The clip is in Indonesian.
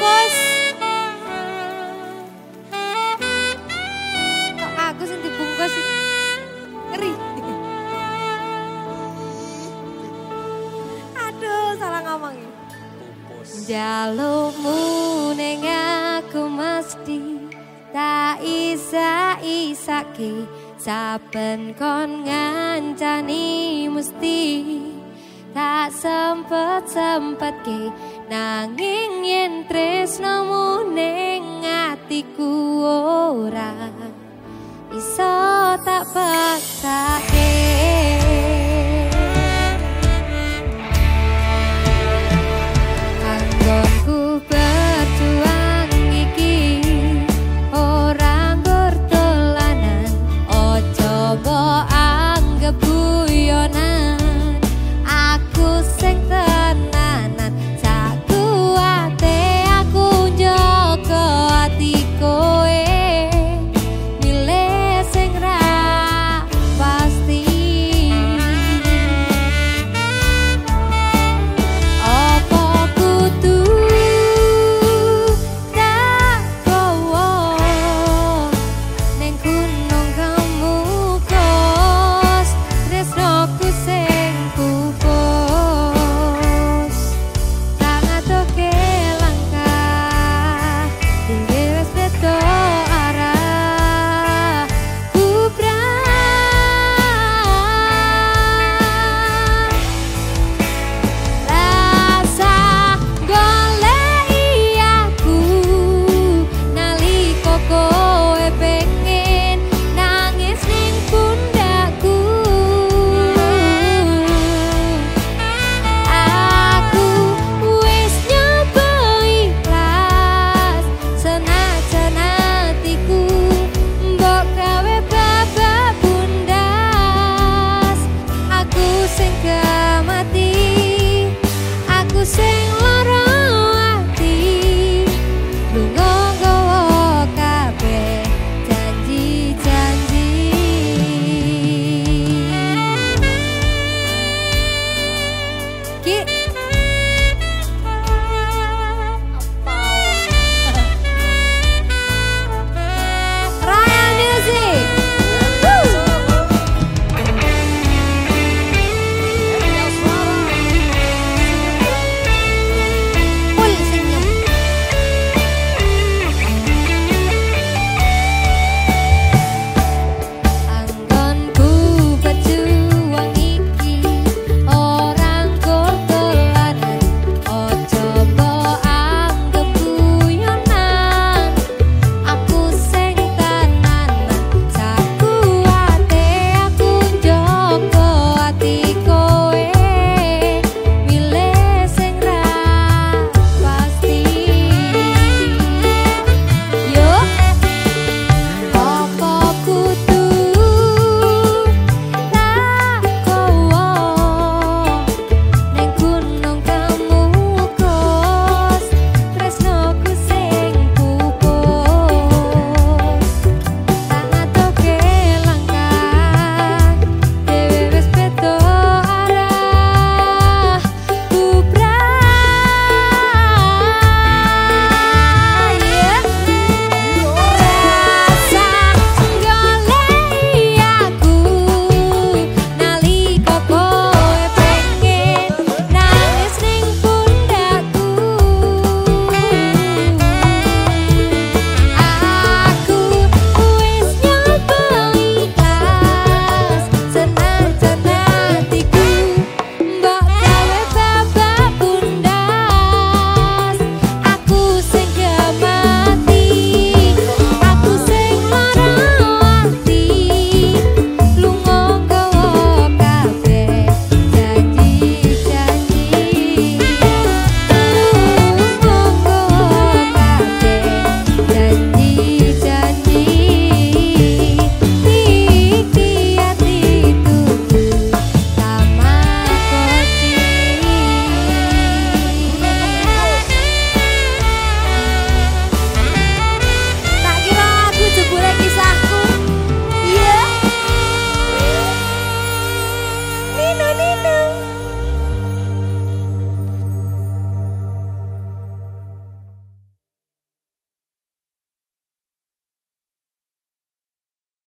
dibungkus. Kok aku sing dibungkus sih? Ngeri. Aduh, salah ngomong ya. Jalukmu neng aku mesti tak isa isake saben kon ngancani mesti tak sempet sempet ke nanging yen tresnomu ning atiku ora. Sing. same